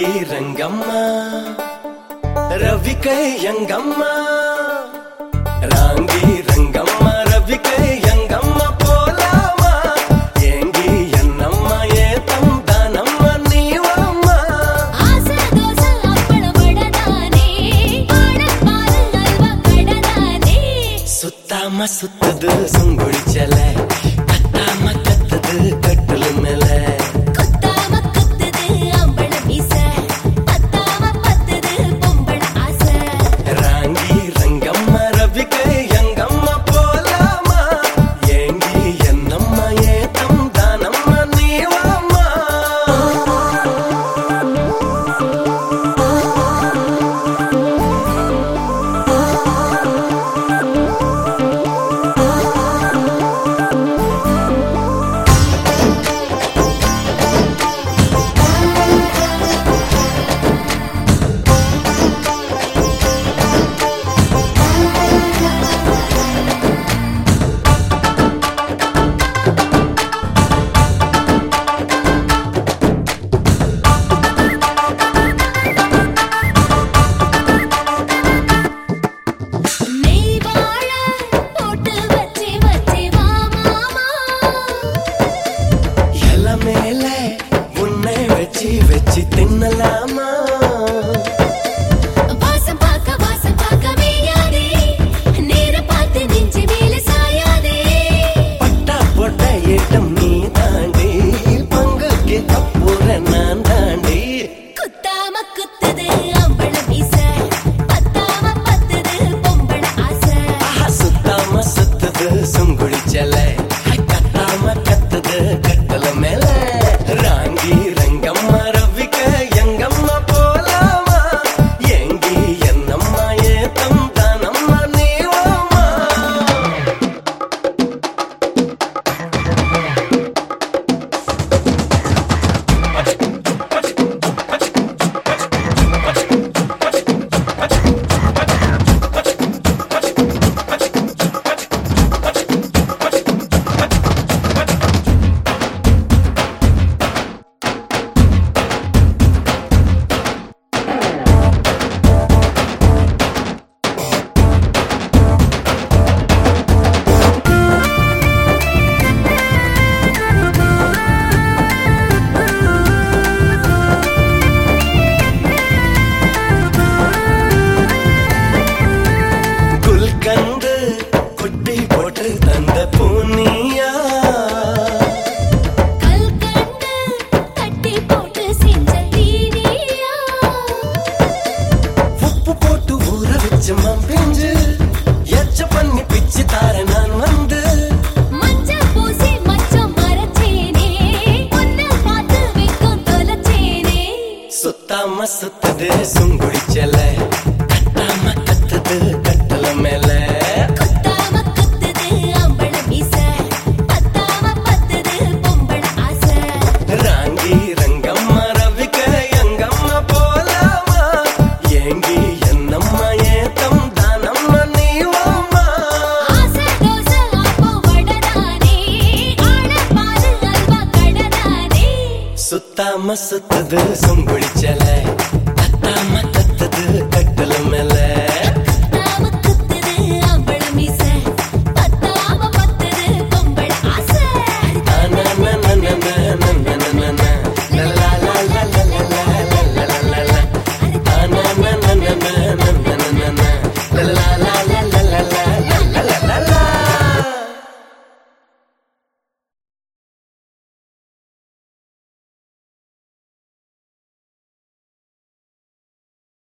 D రంగம்மா రవికై యంగమ్మ రాంగి Rangamma రవికై యంగమ్మ పోలామా ఏంగి ఎన్నమ్మ ఏ తందనమ్మ నీవమ్మ ఆశ దోస అప్పణ వడదానే పాడపాల అల్వ కడదానే சுத்தாம சுத்தது சுங்குடிச்சல கத்தாம கத்தது கட்டுல மேல மேல உன்னை வச்சு வச்சு தின்னலாமா? சுத்தாம சுத்துது சுங்குடி செல்லை. சுத்தாம சுத்துது சுங்குடி செல கட்டாம கத்துது கட்டல மேல சுத்தாம சுத்துது சுங்குடிச்சல தத்தாம தத்துது கட்டல மேல.